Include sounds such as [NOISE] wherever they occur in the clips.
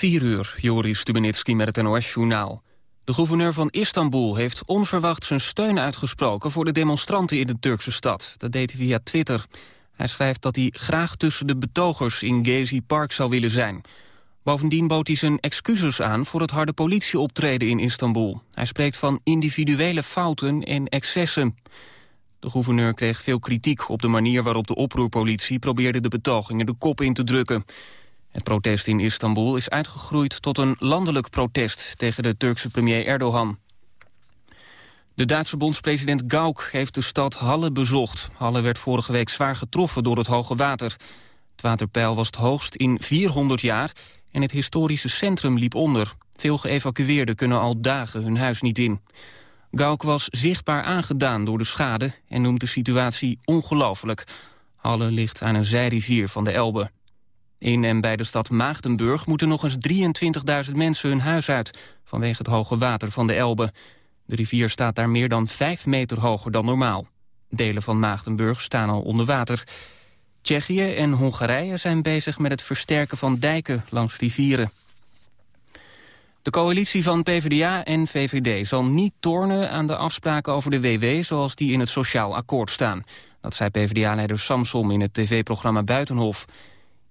4 uur, Joris Stubenitski met het NOS-journaal. De gouverneur van Istanbul heeft onverwacht zijn steun uitgesproken... voor de demonstranten in de Turkse stad. Dat deed hij via Twitter. Hij schrijft dat hij graag tussen de betogers in Gezi Park zou willen zijn. Bovendien bood hij zijn excuses aan voor het harde politieoptreden in Istanbul. Hij spreekt van individuele fouten en excessen. De gouverneur kreeg veel kritiek op de manier waarop de oproerpolitie... probeerde de betogingen de kop in te drukken. Het protest in Istanbul is uitgegroeid tot een landelijk protest tegen de Turkse premier Erdogan. De Duitse bondspresident Gauck heeft de stad Halle bezocht. Halle werd vorige week zwaar getroffen door het hoge water. Het waterpeil was het hoogst in 400 jaar en het historische centrum liep onder. Veel geëvacueerden kunnen al dagen hun huis niet in. Gauck was zichtbaar aangedaan door de schade en noemt de situatie ongelooflijk. Halle ligt aan een zijrivier van de Elbe. In en bij de stad Maagdenburg moeten nog eens 23.000 mensen hun huis uit... vanwege het hoge water van de Elbe. De rivier staat daar meer dan 5 meter hoger dan normaal. Delen van Maagdenburg staan al onder water. Tsjechië en Hongarije zijn bezig met het versterken van dijken langs rivieren. De coalitie van PvdA en VVD zal niet tornen aan de afspraken over de WW... zoals die in het Sociaal Akkoord staan. Dat zei PvdA-leider Samsom in het tv-programma Buitenhof.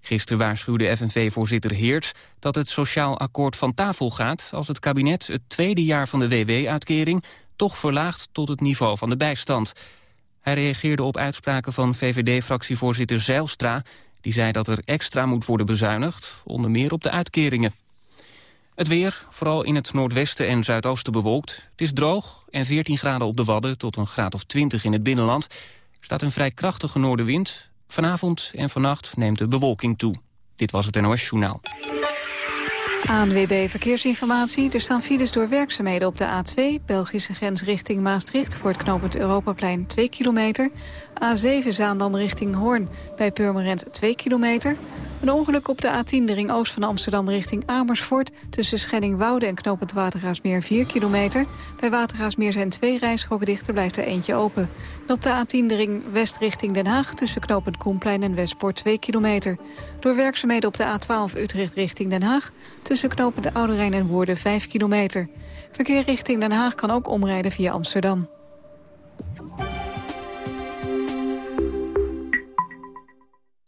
Gisteren waarschuwde FNV-voorzitter Heert dat het sociaal akkoord van tafel gaat... als het kabinet het tweede jaar van de WW-uitkering toch verlaagt tot het niveau van de bijstand. Hij reageerde op uitspraken van VVD-fractievoorzitter Zeilstra... die zei dat er extra moet worden bezuinigd, onder meer op de uitkeringen. Het weer, vooral in het noordwesten en zuidoosten bewolkt. Het is droog en 14 graden op de Wadden tot een graad of 20 in het binnenland. Er staat een vrij krachtige noordenwind. Vanavond en vannacht neemt de bewolking toe. Dit was het NOS Journaal. ANWB Verkeersinformatie. Er staan files door werkzaamheden op de A2... Belgische grens richting Maastricht... voor het knooppunt Europaplein 2 kilometer. A7 Zaandam richting Hoorn bij Purmerend 2 kilometer. Een ongeluk op de A10 de ring oost van Amsterdam richting Amersfoort... tussen Schedding-Woude en knooppunt Watergaasmeer 4 kilometer. Bij Watergaasmeer zijn twee rijstroken dichter, blijft er eentje open. En op de A10 de ring west richting Den Haag... tussen knooppunt Koenplein en Westpoort 2 kilometer. Door werkzaamheden op de A12 Utrecht richting Den Haag... tussen knooppunt de en Woerden 5 kilometer. Verkeer richting Den Haag kan ook omrijden via Amsterdam.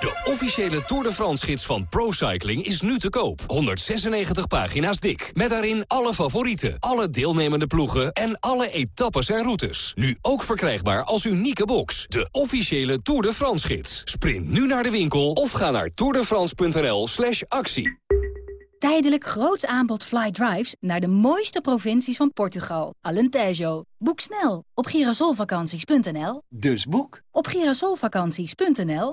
De officiële Tour de France-gids van ProCycling is nu te koop. 196 pagina's dik. Met daarin alle favorieten, alle deelnemende ploegen... en alle etappes en routes. Nu ook verkrijgbaar als unieke box. De officiële Tour de France-gids. Sprint nu naar de winkel of ga naar tourdefrance.nl slash actie. Tijdelijk groots aanbod fly drives naar de mooiste provincies van Portugal. Alentejo. Boek snel op girasolvakanties.nl. Dus boek op girasolvakanties.nl.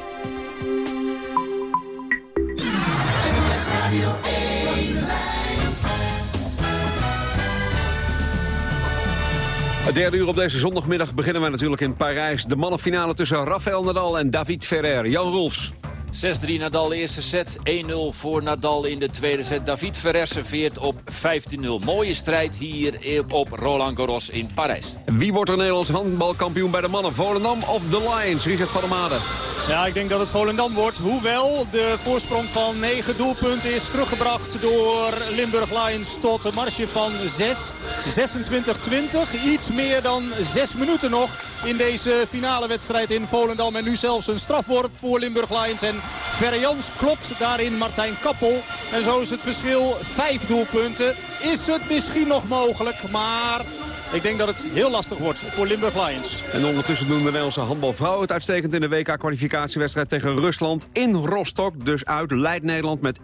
Het derde uur op deze zondagmiddag beginnen we natuurlijk in Parijs. De mannenfinale tussen Rafael Nadal en David Ferrer. Jan Rolfs. 6-3 Nadal eerste set. 1-0 voor Nadal in de tweede set. David Ferrer serveert op 15-0. Mooie strijd hier op Roland Garros in Parijs. Wie wordt er Nederlands handbalkampioen bij de mannen? Volendam of de Lions? Richard van der Made. Ja, ik denk dat het Volendam wordt. Hoewel de voorsprong van 9 doelpunten is teruggebracht door Limburg Lions tot een marge van 6. 26-20. Iets meer dan 6 minuten nog in deze finale wedstrijd in Volendam. En nu zelfs een strafworp voor Limburg Lions. En Verre klopt daarin Martijn Kappel. En zo is het verschil 5 doelpunten. Is het misschien nog mogelijk, maar ik denk dat het heel lastig wordt voor Limburg Lions. En ondertussen doen de Nederlandse handbalvrouwen het uitstekend in de WK-kwalificatiewedstrijd tegen Rusland in Rostock. Dus uit leidt Nederland met 21-16.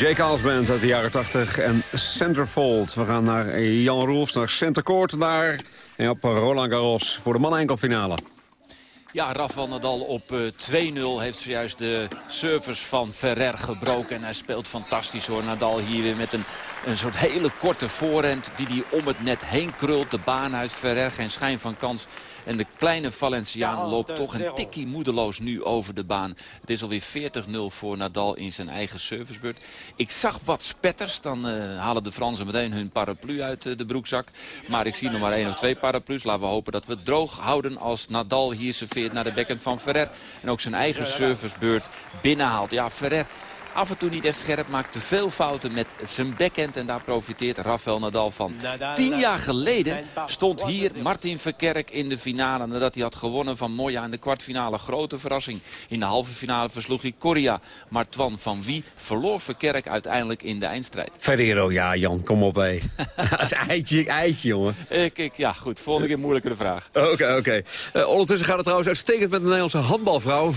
Jake Alsband uit de jaren 80 en Centerfold. We gaan naar Jan Roelfs, naar Centercourt, naar en op Roland Garros voor de mannen-enkelfinale. Ja, Rafael Nadal op 2-0 eh, heeft zojuist de service van Ferrer gebroken. En hij speelt fantastisch hoor. Nadal hier weer met een, een soort hele korte voorhand die hij om het net heen krult. De baan uit Ferrer, geen schijn van kans. En de kleine Valenciaan loopt toch een tikkie moedeloos nu over de baan. Het is alweer 40-0 voor Nadal in zijn eigen servicebeurt. Ik zag wat spetters. Dan uh, halen de Fransen meteen hun paraplu uit uh, de broekzak. Maar ik zie nog maar één of twee paraplu's. Laten we hopen dat we het droog houden als Nadal hier serveert naar de backhand van Ferrer. En ook zijn eigen servicebeurt binnenhaalt. Ja, Ferrer af en toe niet echt scherp, maakt te veel fouten met zijn backhand. En daar profiteert Rafael Nadal van. Tien jaar geleden stond hier Martin Verkerk in de finale. Nadat hij had gewonnen van Moya in de kwartfinale. Grote verrassing. In de halve finale versloeg hij Coria. Maar Twan van wie verloor Verkerk uiteindelijk in de eindstrijd? Ferrero, ja Jan, kom op hé. [LAUGHS] [LAUGHS] Dat is eitje, eitje jongen. Ik, ik, ja goed, volgende keer moeilijkere vraag. [LAUGHS] Oké, oké. Uh, ondertussen gaat het trouwens uitstekend met de Nederlandse handbalvrouw. 24-17,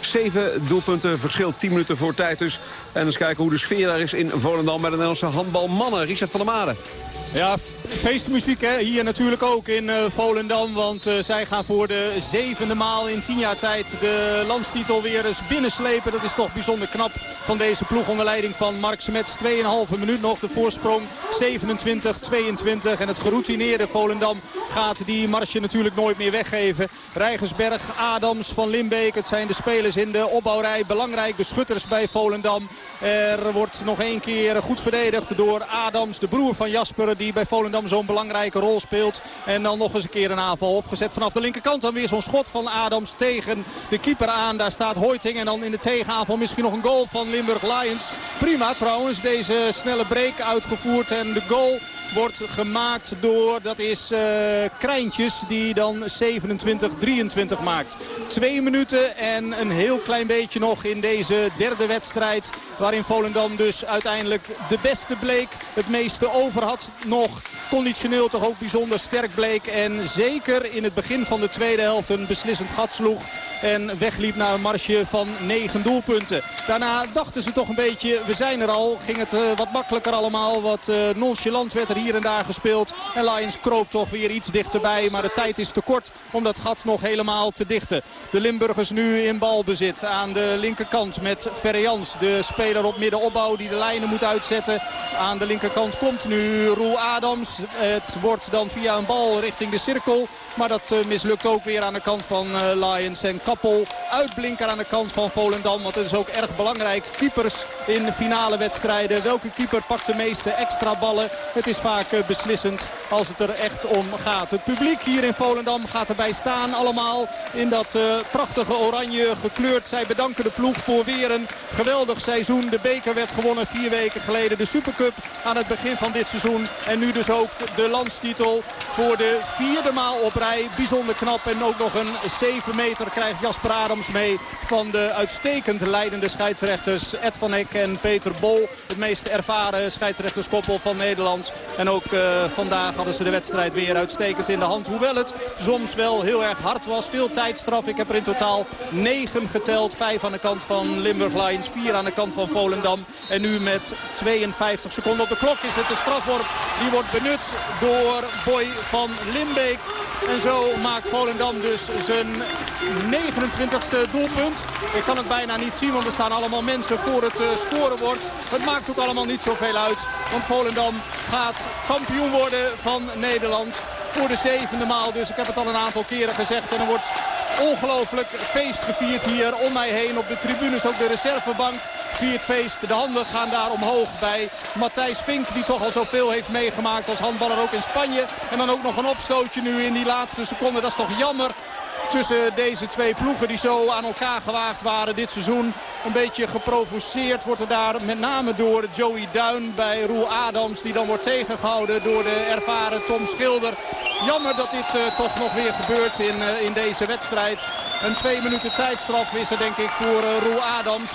zeven doelpunten verschil 10 minuten voor tijd dus. En eens kijken hoe de sfeer daar is in Volendam... bij de Nederlandse handbalmannen. Richard van der Made. Ja, feestmuziek hè? hier natuurlijk ook in uh, Volendam. Want uh, zij gaan voor de zevende maal in tien jaar tijd de landstitel weer eens binnenslepen. Dat is toch bijzonder knap van deze ploeg onder leiding van Mark Smets. 2,5 minuut nog de voorsprong. 27-22. En het geroutineerde Volendam gaat die marsje natuurlijk nooit meer weggeven. Rijgersberg, Adams, Van Limbeek. Het zijn de spelers in de opbouwrij. Belangrijk de schutters bij Volendam. Er wordt nog één keer goed verdedigd door Adams, de broer van Jasper die bij Volendam zo'n belangrijke rol speelt. En dan nog eens een keer een aanval opgezet vanaf de linkerkant. Dan weer zo'n schot van Adams tegen de keeper aan. Daar staat Hoiting en dan in de tegenaanval misschien nog een goal van Limburg Lions. Prima trouwens, deze snelle break uitgevoerd en de goal wordt gemaakt door, dat is uh, Krijntjes, die dan 27-23 maakt. Twee minuten en een heel klein beetje nog in deze derde wedstrijd. Waarin Volendam dus uiteindelijk de beste bleek. Het meeste over had nog. Conditioneel toch ook bijzonder sterk bleek. En zeker in het begin van de tweede helft een beslissend gat sloeg. En wegliep naar een marsje van negen doelpunten. Daarna dachten ze toch een beetje, we zijn er al. Ging het uh, wat makkelijker allemaal. Wat uh, nonchalant werd er hier en daar gespeeld. En Lions kroop toch weer iets dichterbij. Maar de tijd is te kort om dat gat nog helemaal te dichten. De Limburgers nu in balbezit aan de linkerkant met Ferrians. De speler op middenopbouw die de lijnen moet uitzetten. Aan de linkerkant komt nu Roel Adams. Het wordt dan via een bal richting de cirkel. Maar dat uh, mislukt ook weer aan de kant van uh, Lions. En Kappel uitblinker aan de kant van Volendam. Want het is ook erg belangrijk. Keepers in finale wedstrijden. Welke keeper pakt de meeste extra ballen? Het is vaak beslissend als het er echt om gaat. Het publiek hier in Volendam gaat erbij staan. Allemaal in dat prachtige oranje gekleurd. Zij bedanken de ploeg voor weer een geweldig seizoen. De beker werd gewonnen vier weken geleden. De Supercup aan het begin van dit seizoen. En nu dus ook de landstitel voor de vierde maal op rij. Bijzonder knap. En ook nog een 7 meter krijgt Jasper Adams mee van de uitstekend leidende scheidsrechters Ed van Eck en Peter Bol. Het meest ervaren scheidsrechterskoppel van Nederland. En ook uh, vandaag hadden ze de wedstrijd weer uitstekend in de hand. Hoewel het soms wel heel erg hard was. Veel tijdstraf. Ik heb er in totaal 9 geteld. 5 aan de kant van Limburg Lions. 4 aan de kant van Volendam. En nu met 52 seconden op de klok is het de strafworp. Die wordt benut door Boy van Limbeek. En zo maakt Volendam dus zijn 29ste doelpunt. Ik kan het bijna niet zien, want er staan allemaal mensen voor het uh, scorebord. Het maakt ook allemaal niet zoveel uit. Want Volendam gaat kampioen worden van Nederland. Voor de zevende maal dus. Ik heb het al een aantal keren gezegd. En er wordt ongelooflijk feest gevierd hier om mij heen. Op de tribunes ook de reservebank viert feest. De handen gaan daar omhoog bij Matthijs Vink. Die toch al zoveel heeft meegemaakt als handballer ook in Spanje. En dan ook nog een opstootje nu in die laatste seconde. Dat is toch jammer tussen deze twee ploegen die zo aan elkaar gewaagd waren dit seizoen. Een beetje geprovoceerd wordt er daar met name door Joey Duin bij Roel Adams. Die dan wordt tegengehouden door de ervaren Tom Schilder. Jammer dat dit uh, toch nog weer gebeurt in, uh, in deze wedstrijd. Een twee minuten tijdstraf is er denk ik voor uh, Roel Adams.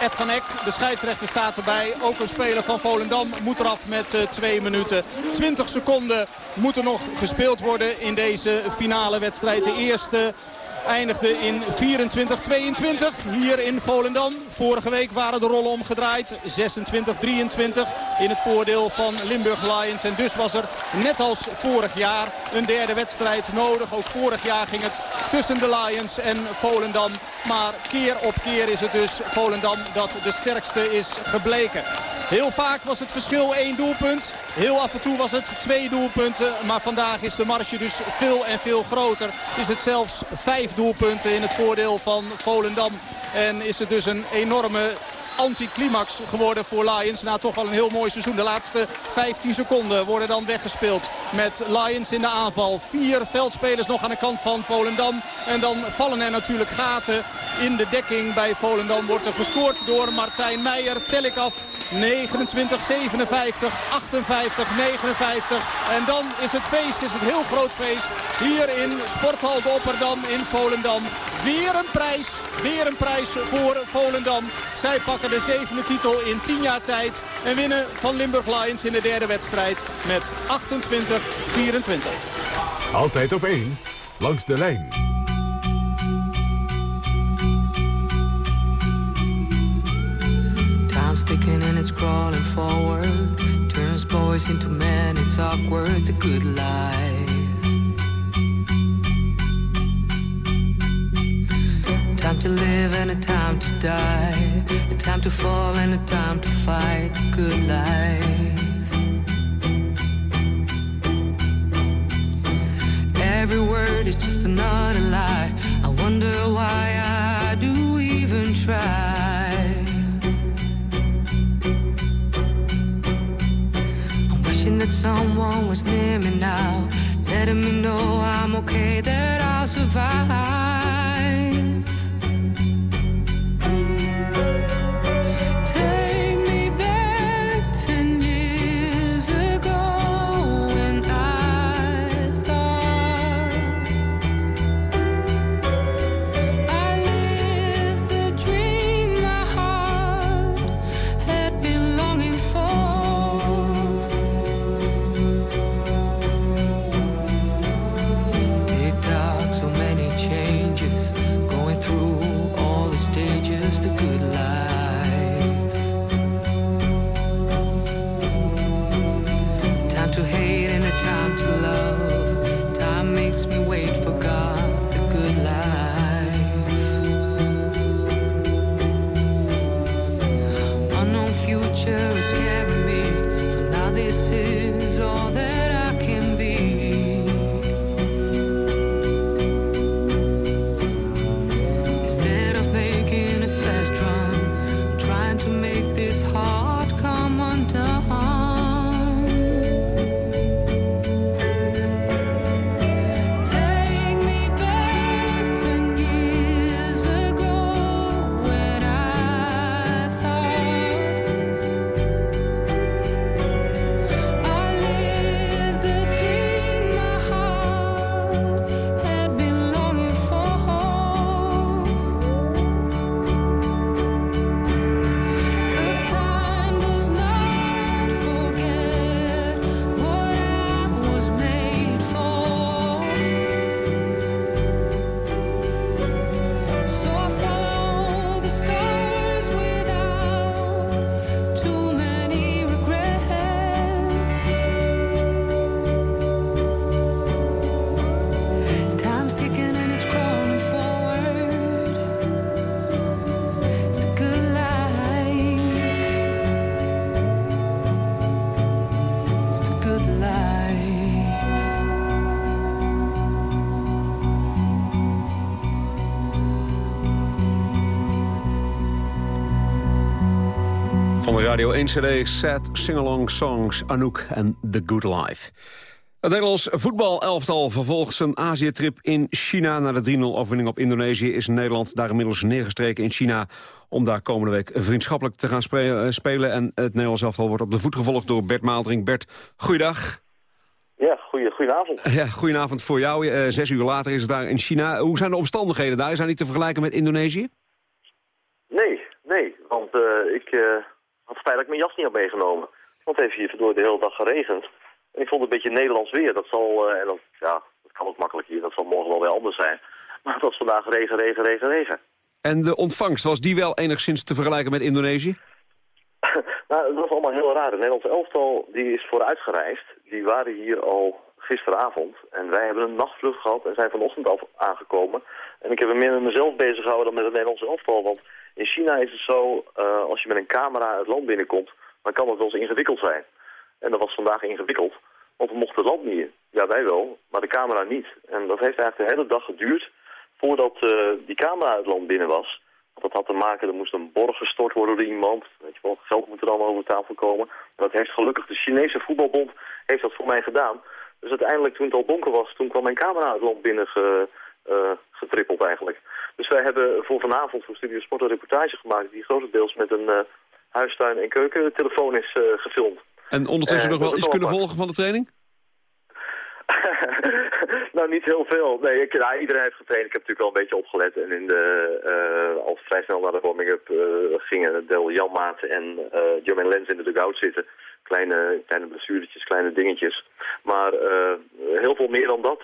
Ed van Eck, de scheidsrechter staat erbij. Ook een speler van Volendam moet eraf met uh, twee minuten. 20 seconden moeten nog gespeeld worden in deze finale wedstrijd. De eerste eindigde in 24-22 hier in Volendam. Vorige week waren de rollen omgedraaid. 26-23 in het voordeel van Limburg Lions. En dus was er net als vorig jaar een derde wedstrijd nodig. Ook vorig jaar ging het tussen de Lions en Volendam. Maar keer op keer is het dus Volendam dat de sterkste is gebleken. Heel vaak was het verschil één doelpunt. Heel af en toe was het twee doelpunten. Maar vandaag is de marge dus veel en veel groter. Is het zelfs vijf doelpunten in het voordeel van Volendam. En is het dus een enorme anticlimax geworden voor Lions. Na toch wel een heel mooi seizoen. De laatste 15 seconden worden dan weggespeeld met Lions in de aanval. Vier veldspelers nog aan de kant van Volendam. En dan vallen er natuurlijk gaten in de dekking bij Volendam. Wordt er gescoord door Martijn Meijer. Tel ik af 29, 57, 58, 59. En dan is het feest, is het heel groot feest. Hier in Sporthal de Opperdam in Volendam. Weer een prijs, weer een prijs voor Volendam. Zij pakken de zevende titel in 10 jaar tijd. En winnen van Limburg Lions in de derde wedstrijd met 28-24. Altijd op één, langs de lijn. Time's ticking and it's crawling forward. Turns boys into men, it's awkward, the good life. To live and a time to die. A time to fall and a time to fight. the Good life. Every word is just another lie. I wonder why I do even try. I'm wishing that someone was near me now, letting me know I'm okay, that I'll survive. time to Radio 1 CD, Sad Singalong Songs, Anouk en The Good Life. Het Nederlands voetbalelftal vervolgt zijn Azië-trip in China... na de 3-0 overwinning op Indonesië is Nederland daar inmiddels neergestreken in China... om daar komende week vriendschappelijk te gaan eh, spelen. En het Nederlands elftal wordt op de voet gevolgd door Bert Maaldring. Bert, goeiedag. Ja, goeie, goedenavond. Ja, goedenavond voor jou. Uh, zes uur later is het daar in China. Hoe zijn de omstandigheden daar? Zijn die te vergelijken met Indonesië? Nee, nee. Want uh, ik had spijt dat ik mijn jas niet had meegenomen. Want het heeft hier door de hele dag geregend. En ik vond het een beetje Nederlands weer. Dat zal, uh, en dat, ja, dat kan ook makkelijk hier. Dat zal morgen wel weer anders zijn. Maar het was vandaag regen, regen, regen, regen. En de ontvangst, was die wel enigszins te vergelijken met Indonesië? [LAUGHS] nou, dat was allemaal heel raar. De Nederlandse elftal die is vooruitgereisd. Die waren hier al gisteravond. En wij hebben een nachtvlucht gehad en zijn vanochtend af aangekomen. En ik heb me meer met mezelf bezig gehouden dan met het Nederlandse elftal. Want in China is het zo, uh, als je met een camera het land binnenkomt, dan kan het wel eens ingewikkeld zijn. En dat was vandaag ingewikkeld, want we mochten het land niet. Ja, wij wel, maar de camera niet. En dat heeft eigenlijk de hele dag geduurd voordat uh, die camera het land binnen was. Dat had te maken, er moest een borg gestort worden door iemand. Weet je wel, geld moet er dan over tafel komen. Dat heeft gelukkig de Chinese voetbalbond heeft dat voor mij gedaan. Dus uiteindelijk, toen het al donker was, toen kwam mijn camera het land binnen ge, getrippeld eigenlijk. Dus wij hebben voor vanavond voor Studio Sport een reportage gemaakt... die grotendeels met een uh, huistuin- en keukentelefoon is uh, gefilmd. En ondertussen nog wel iets kunnen volgen van de training? [LAUGHS] nou, niet heel veel. Nee, ik, nou, iedereen heeft getraind. Ik heb natuurlijk wel een beetje opgelet. En in de, uh, als vrij snel naar de warming-up uh, gingen Del Jan Maat en uh, Jermaine Lens in de dugout zitten. Kleine, kleine blessuretjes, kleine dingetjes. Maar heel veel meer dan dat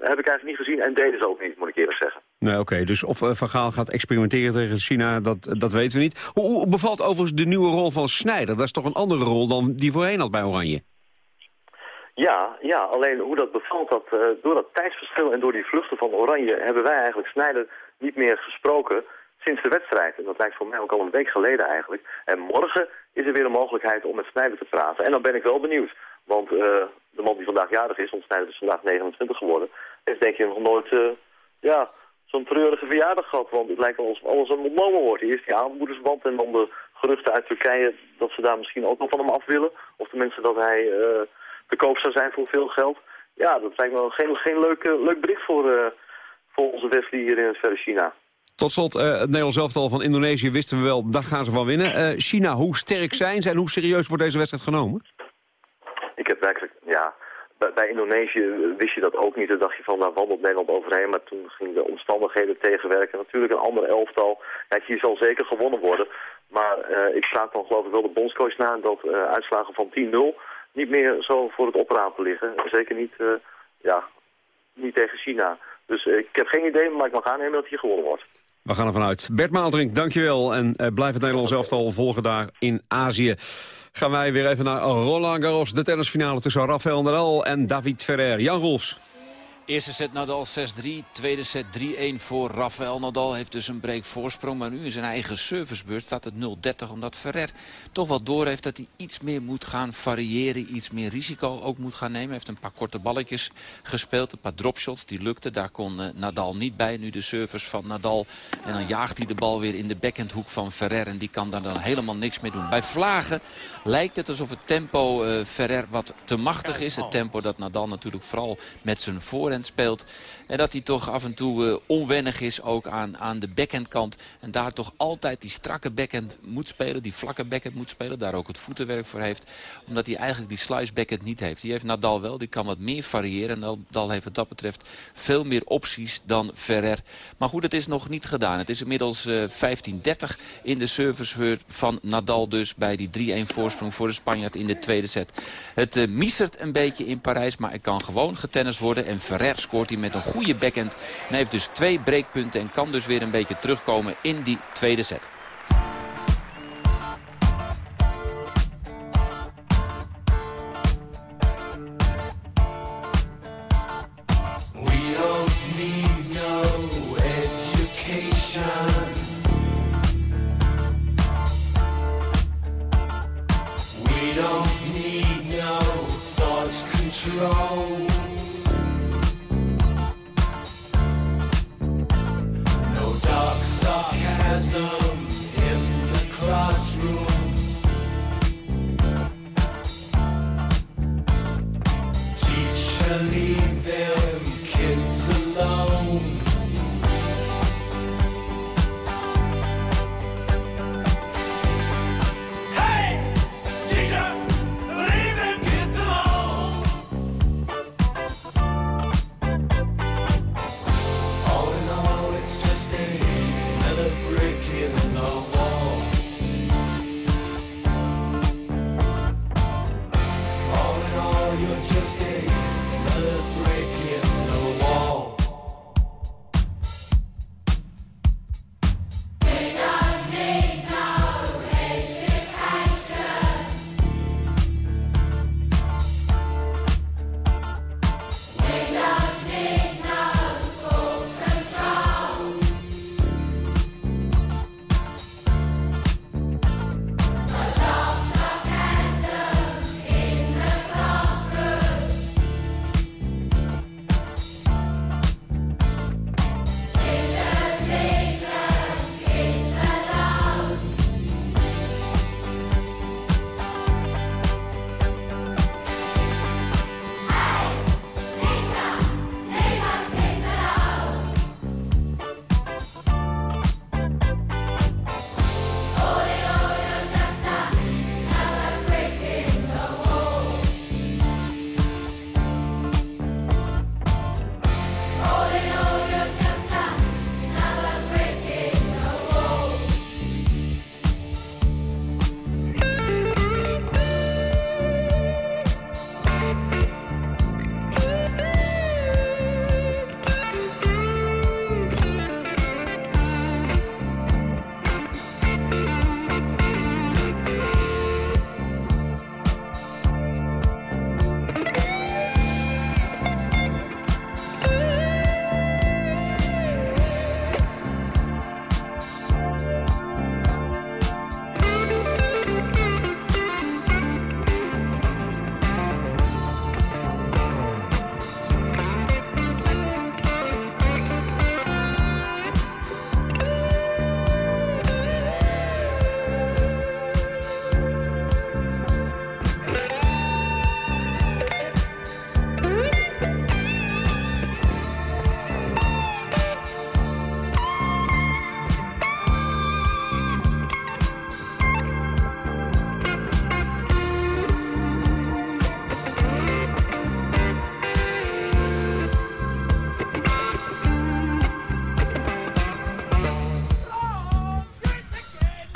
heb ik eigenlijk niet gezien. En deden ze ook niet, moet ik eerlijk zeggen. Nee, oké. Dus of Van Gaal gaat experimenteren tegen China, dat, dat weten we niet. Hoe, hoe bevalt overigens de nieuwe rol van Snijder? Dat is toch een andere rol dan die voorheen had bij Oranje? Ja, ja, alleen hoe dat bevalt, dat, uh, door dat tijdsverschil en door die vluchten van Oranje... hebben wij eigenlijk Snijder niet meer gesproken sinds de wedstrijd. En dat lijkt voor mij ook al een week geleden eigenlijk. En morgen is er weer een mogelijkheid om met Snijder te praten. En dan ben ik wel benieuwd. Want uh, de man die vandaag jarig is, want Snijder is vandaag 29 geworden... heeft denk je nog nooit uh, ja, zo'n treurige verjaardag gehad. Want het lijkt wel alsof alles hem ontnomen wordt. Eerst die aanmoedersband en dan de geruchten uit Turkije... dat ze daar misschien ook nog van hem af willen. Of tenminste dat hij te koop zou zijn voor veel geld. Ja, dat lijkt me geen, geen leuk, leuk bericht voor, uh, voor onze Wesley hier in het verre China. Tot slot, uh, het Nederlands elftal van Indonesië wisten we wel, daar gaan ze van winnen. Uh, China, hoe sterk zijn ze en hoe serieus wordt deze wedstrijd genomen? Ik heb werkelijk, ja, bij, Indonesië wist je dat ook niet. Dan dacht je van, daar wandelt Nederland overheen. Maar toen gingen de omstandigheden tegenwerken. Natuurlijk een ander elftal. Ja, hier zal zeker gewonnen worden. Maar uh, ik praat dan geloof ik wel de bondscoach na dat uitslagen van 10-0 niet meer zo voor het oprapen liggen. Zeker niet, uh, ja, niet tegen China. Dus ik heb geen idee, maar ik mag aannemen dat hier gewonnen wordt. We gaan ervan uit. Bert Maaldrink, dankjewel. En blijf het Nederlands elftal volgen daar in Azië. Gaan wij weer even naar Roland Garros, de tennisfinale tussen Rafael Nadal en David Ferrer. Jan Rolfs. Eerste set Nadal 6-3. Tweede set 3-1 voor Rafael Nadal. Heeft dus een break voorsprong. Maar nu in zijn eigen servicebeurt staat het 0-30. Omdat Ferrer toch wel door heeft dat hij iets meer moet gaan variëren. Iets meer risico ook moet gaan nemen. Hij heeft een paar korte balletjes gespeeld. Een paar dropshots. Die lukte. Daar kon uh, Nadal niet bij. Nu de service van Nadal. En dan jaagt hij de bal weer in de backhandhoek van Ferrer. En die kan daar dan helemaal niks mee doen. Bij Vlagen lijkt het alsof het tempo uh, Ferrer wat te machtig is. Het tempo dat Nadal natuurlijk vooral met zijn voorhand speelt. En dat hij toch af en toe uh, onwennig is ook aan, aan de backhandkant. En daar toch altijd die strakke backhand moet spelen. Die vlakke backhand moet spelen. Daar ook het voetenwerk voor heeft. Omdat hij eigenlijk die slice backhand niet heeft. Die heeft Nadal wel. Die kan wat meer variëren. En Nadal heeft wat dat betreft veel meer opties dan Ferrer. Maar goed, het is nog niet gedaan. Het is inmiddels uh, 15-30 in de servicebeurt van Nadal dus. Bij die 3-1 voorsprong voor de Spanjaard in de tweede set. Het uh, miezert een beetje in Parijs. Maar het kan gewoon getennis worden. En Ferrer scoort hij met een goede backhand. En heeft dus twee breekpunten en kan dus weer een beetje terugkomen in die tweede set.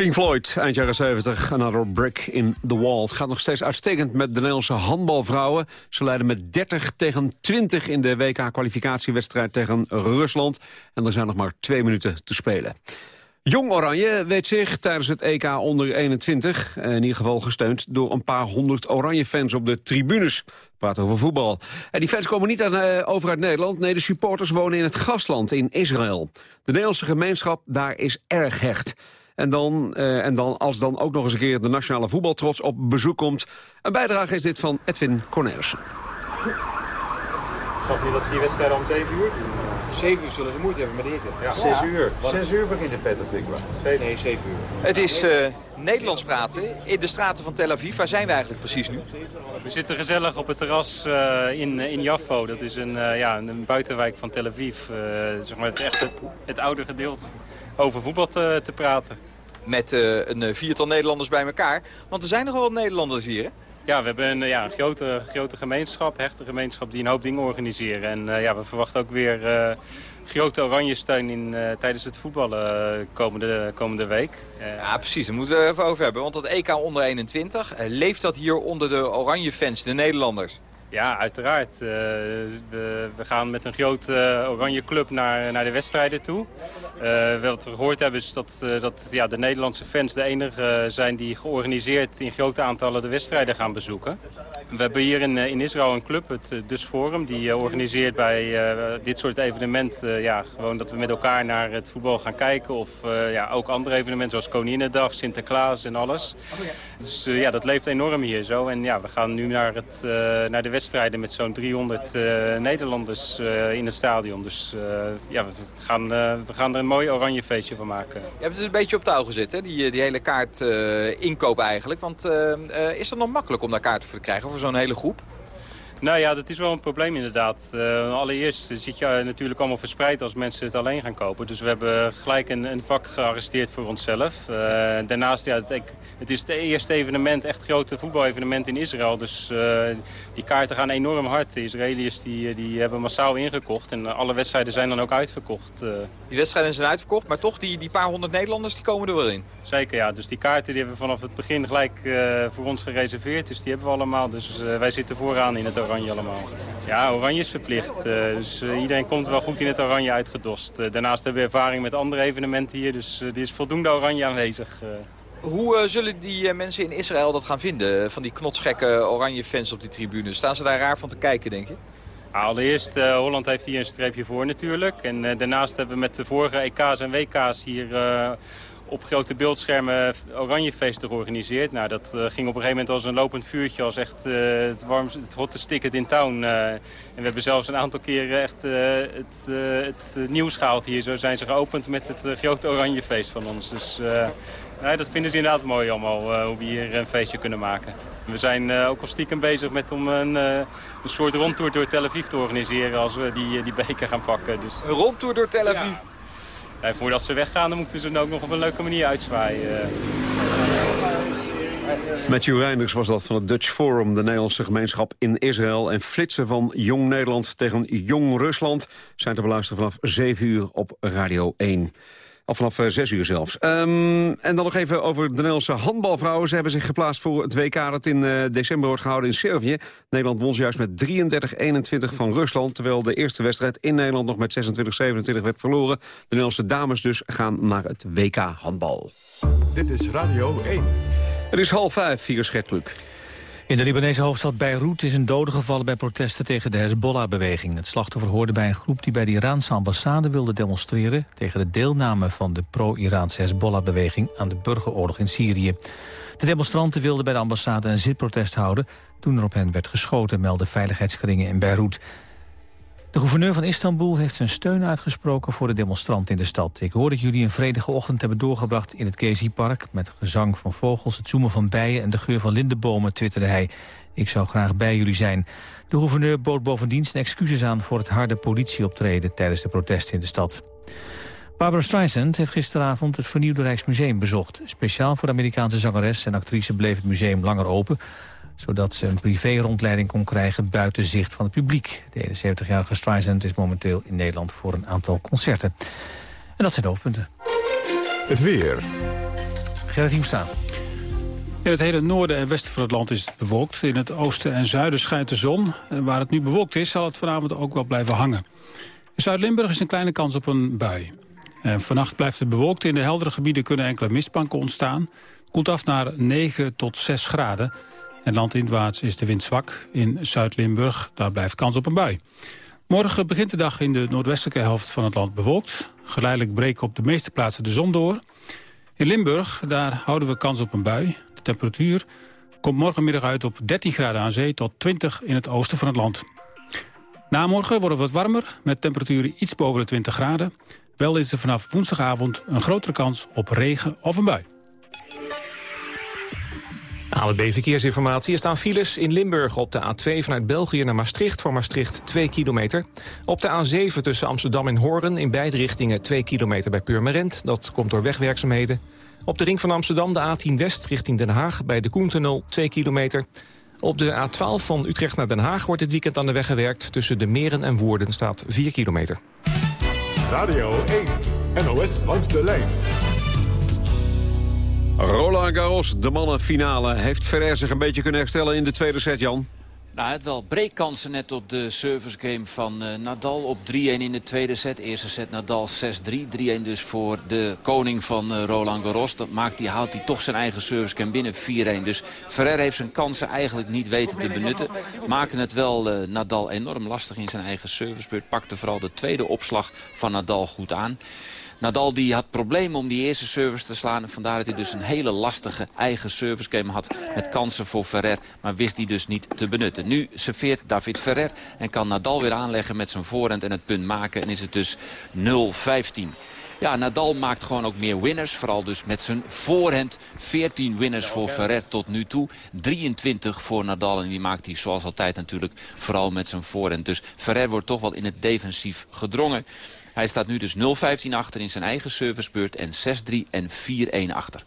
Pink Floyd, eind jaren 70, Another Brick in the Wall. Het gaat nog steeds uitstekend met de Nederlandse handbalvrouwen. Ze leiden met 30 tegen 20 in de WK-kwalificatiewedstrijd tegen Rusland. En er zijn nog maar twee minuten te spelen. Jong Oranje weet zich tijdens het EK onder 21... in ieder geval gesteund door een paar honderd Oranje-fans op de tribunes. Praten over voetbal. En die fans komen niet uh, over uit Nederland. Nee, de supporters wonen in het gastland in Israël. De Nederlandse gemeenschap daar is erg hecht. En, dan, uh, en dan, als dan ook nog eens een keer de nationale voetbaltrots op bezoek komt... een bijdrage is dit van Edwin Cornelissen. Zag je dat ze die wedstrijd om 7 uur 7 uur zullen ze moeite hebben met de hitte. Ja. 6 uur. 6 uur begint de pet op Tikwa. Nee, 7 uur. Het is uh, Nederlands praten in de straten van Tel Aviv. Waar zijn we eigenlijk precies nu? We zitten gezellig op het terras uh, in, in Jaffo. Dat is een, uh, ja, een buitenwijk van Tel Aviv. zeg maar het, echt het, het oude gedeelte. Over voetbal te, te praten. Met een viertal Nederlanders bij elkaar. Want er zijn nogal wat Nederlanders hier, hè? Ja, we hebben een, ja, een grote, grote gemeenschap, hechte gemeenschap die een hoop dingen organiseren. En uh, ja, we verwachten ook weer uh, grote oranje steun in, uh, tijdens het voetballen komende, komende week. ja, precies. Daar moeten we even over hebben. Want dat EK onder 21, leeft dat hier onder de oranje fans, de Nederlanders? Ja, uiteraard. Uh, we, we, gaan met een grote uh, oranje club naar, naar de wedstrijden toe. Uh, wat we gehoord hebben is dat, dat ja, de Nederlandse fans de enige zijn die georganiseerd in grote aantallen de wedstrijden gaan bezoeken. We hebben hier in, in Israël een club, het Dus Forum, die organiseert bij dit soort evenementen ja, gewoon dat we met elkaar naar het voetbal gaan kijken. Of ja, ook andere evenementen zoals Koninginnedag, Sinterklaas en alles. Dus ja, dat leeft enorm hier zo. En ja, we gaan nu naar, het, naar de wedstrijden met zo'n 300 uh, Nederlanders in het stadion. Dus ja, we gaan, we gaan er een mooi oranje feestje van maken. Je hebt het een beetje op touw gezet, hè? Die, die hele kaart inkoop eigenlijk. Want is het nog makkelijk om daar kaarten voor te krijgen voor zo'n hele groep? Nou ja, dat is wel een probleem inderdaad. Uh, allereerst zit je natuurlijk allemaal verspreid als mensen het alleen gaan kopen. Dus we hebben gelijk een, een vak gearresteerd voor onszelf. Uh, daarnaast, ja, het, het, is het eerste evenement, echt grote voetbalevenement in Israël. Dus die kaarten gaan enorm hard. De Israëliërs die, die hebben massaal ingekocht. En alle wedstrijden zijn dan ook uitverkocht. Die wedstrijden zijn uitverkocht, maar toch die, die paar honderd Nederlanders die komen er wel in? Zeker, ja. Dus die kaarten die hebben we vanaf het begin gelijk voor ons gereserveerd. Dus die hebben we allemaal. Dus wij zitten vooraan in het oranje allemaal. Ja, oranje is verplicht. Uh, dus uh, iedereen komt wel goed in het oranje uitgedost. Uh, daarnaast hebben we ervaring met andere evenementen hier. Dus er is voldoende oranje aanwezig. Hoe zullen die mensen in Israël dat gaan vinden? Van die knotsgekke oranje fans op die tribune. Staan ze daar raar van te kijken, denk je? Allereerst, uh, Holland heeft hier een streepje voor natuurlijk. En uh, daarnaast hebben we met de vorige EK's en WK's hier uh, op grote beeldschermen Oranjefeest georganiseerd. Nou, dat uh, ging op een gegeven moment als een lopend vuurtje, als echt uh, het warmste, het hottest ticket in town. Uh, en we hebben zelfs een aantal keren echt het, het nieuws gehaald hier. Zo zijn ze geopend met het grote Oranjefeest van ons. Dus nee, dat vinden ze inderdaad mooi allemaal, hoe we hier een feestje kunnen maken. We zijn ook al stiekem bezig met om een, een soort rondtour door Tel Aviv te organiseren als we die, die beker gaan pakken. Dus. Een rondtour door Tel Aviv? Ja. En voordat ze weggaan, dan moeten ze dan ook nog op een leuke manier uitzwaaien. Matthew Reinders was dat van het Dutch Forum, de Nederlandse gemeenschap in Israël. En flitsen van Jong Nederland tegen Jong Rusland zijn te beluisteren vanaf 7 uur op Radio 1. Of vanaf uh, zes uur zelfs. Um, en dan nog even over de Nederlandse handbalvrouwen. Ze hebben zich geplaatst voor het WK dat in uh, december wordt gehouden in Servië. Nederland won juist met 33-21 van Rusland... terwijl de eerste wedstrijd in Nederland nog met 26-27 werd verloren. De Nederlandse dames dus gaan naar het WK handbal. Dit is Radio 1. Het is half vijf, hier Schetkluk. In de Libanese hoofdstad Beirut is een dode gevallen bij protesten tegen de Hezbollah-beweging. Het slachtoffer hoorde bij een groep die bij de Iraanse ambassade wilde demonstreren... tegen de deelname van de pro-Iraanse Hezbollah-beweging aan de burgeroorlog in Syrië. De demonstranten wilden bij de ambassade een zitprotest houden... toen er op hen werd geschoten, melden veiligheidskringen in Beirut. De gouverneur van Istanbul heeft zijn steun uitgesproken voor de demonstranten in de stad. Ik hoor dat jullie een vredige ochtend hebben doorgebracht in het Gezi-park... met gezang van vogels, het zoemen van bijen en de geur van lindenbomen, twitterde hij. Ik zou graag bij jullie zijn. De gouverneur bood bovendien zijn excuses aan voor het harde politieoptreden... tijdens de protesten in de stad. Barbara Streisand heeft gisteravond het vernieuwde Rijksmuseum bezocht. Speciaal voor de Amerikaanse zangeres en actrice bleef het museum langer open zodat ze een privé-rondleiding kon krijgen buiten zicht van het publiek. De 71-jarige Streisand is momenteel in Nederland voor een aantal concerten. En dat zijn de hoofdpunten. Het weer. Gerrit Hiemstra. In het hele noorden en westen van het land is het bewolkt. In het oosten en zuiden schijnt de zon. En waar het nu bewolkt is, zal het vanavond ook wel blijven hangen. In Zuid-Limburg is een kleine kans op een bui. En vannacht blijft het bewolkt. In de heldere gebieden kunnen enkele mistbanken ontstaan. Het koelt af naar 9 tot 6 graden. En landinwaarts is de wind zwak. In Zuid-Limburg daar blijft kans op een bui. Morgen begint de dag in de noordwestelijke helft van het land bewolkt. Geleidelijk breken op de meeste plaatsen de zon door. In Limburg daar houden we kans op een bui. De temperatuur komt morgenmiddag uit op 13 graden aan zee... tot 20 in het oosten van het land. Na morgen worden we wat warmer, met temperaturen iets boven de 20 graden. Wel is er vanaf woensdagavond een grotere kans op regen of een bui. ANWB Verkeersinformatie. Er staan files in Limburg op de A2 vanuit België naar Maastricht. Voor Maastricht 2 kilometer. Op de A7 tussen Amsterdam en Hoorn in beide richtingen 2 kilometer bij Purmerend. Dat komt door wegwerkzaamheden. Op de ring van Amsterdam de A10 West richting Den Haag bij de Koentunnel 2 kilometer. Op de A12 van Utrecht naar Den Haag wordt dit weekend aan de weg gewerkt. Tussen de Meren en Woerden staat 4 kilometer. Radio 1, NOS langs de lijn. Roland Garros, de mannenfinale. Heeft Ferrer zich een beetje kunnen herstellen in de tweede set, Jan? Nou, het wel breekkansen net op de service game van uh, Nadal op 3-1 in de tweede set. Eerste set Nadal 6-3. 3-1 dus voor de koning van uh, Roland Garros. Dat maakt hij, haalt hij toch zijn eigen service game binnen 4-1. Dus Ferrer heeft zijn kansen eigenlijk niet weten te benutten. Maken het wel uh, Nadal enorm lastig in zijn eigen servicebeurt. Pakte vooral de tweede opslag van Nadal goed aan. Nadal die had problemen om die eerste service te slaan. En vandaar dat hij dus een hele lastige eigen service game had. Met kansen voor Ferrer. Maar wist die dus niet te benutten. Nu serveert David Ferrer. En kan Nadal weer aanleggen met zijn voorhand en het punt maken. En is het dus 0-15. Ja, Nadal maakt gewoon ook meer winners. Vooral dus met zijn voorhand. 14 winners voor Ferrer tot nu toe. 23 voor Nadal. En die maakt hij zoals altijd natuurlijk vooral met zijn voorhand. Dus Ferrer wordt toch wel in het defensief gedrongen. Hij staat nu dus 0-15 achter in zijn eigen servicebeurt en 6-3 en 4-1 achter.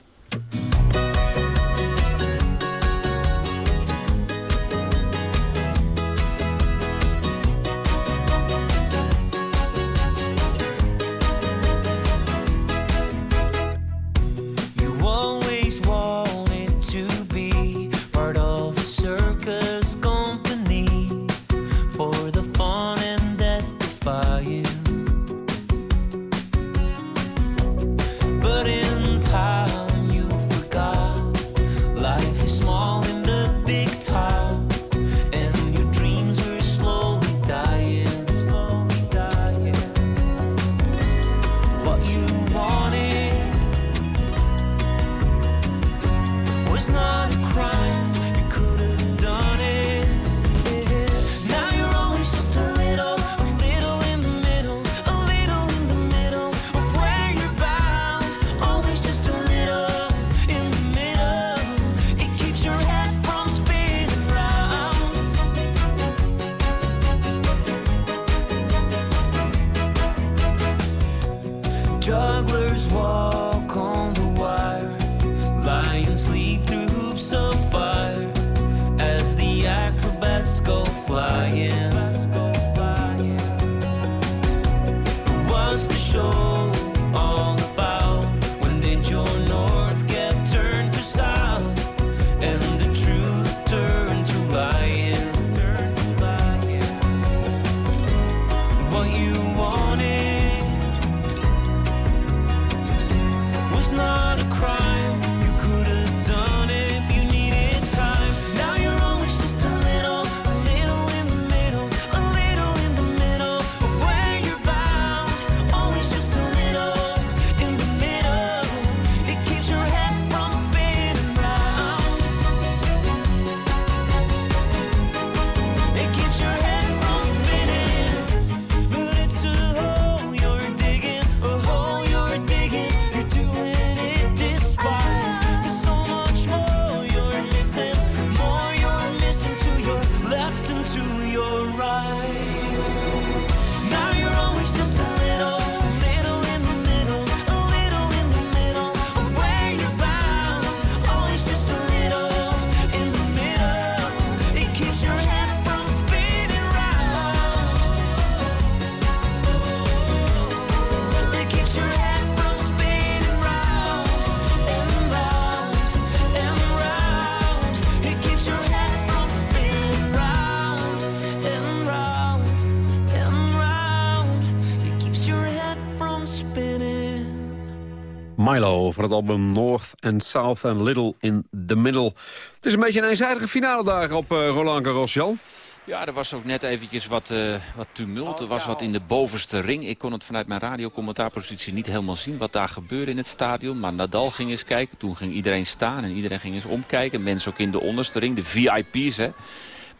Voor het album North and South and Little in the Middle. Het is een beetje een eenzijdige finale daar op uh, Roland Garros, Jan. Ja, er was ook net eventjes wat, uh, wat tumult. Er was wat in de bovenste ring. Ik kon het vanuit mijn radiocommentaarpositie niet helemaal zien wat daar gebeurde in het stadion. Maar Nadal ging eens kijken. Toen ging iedereen staan en iedereen ging eens omkijken. Mensen ook in de onderste ring, de VIP's. Hè.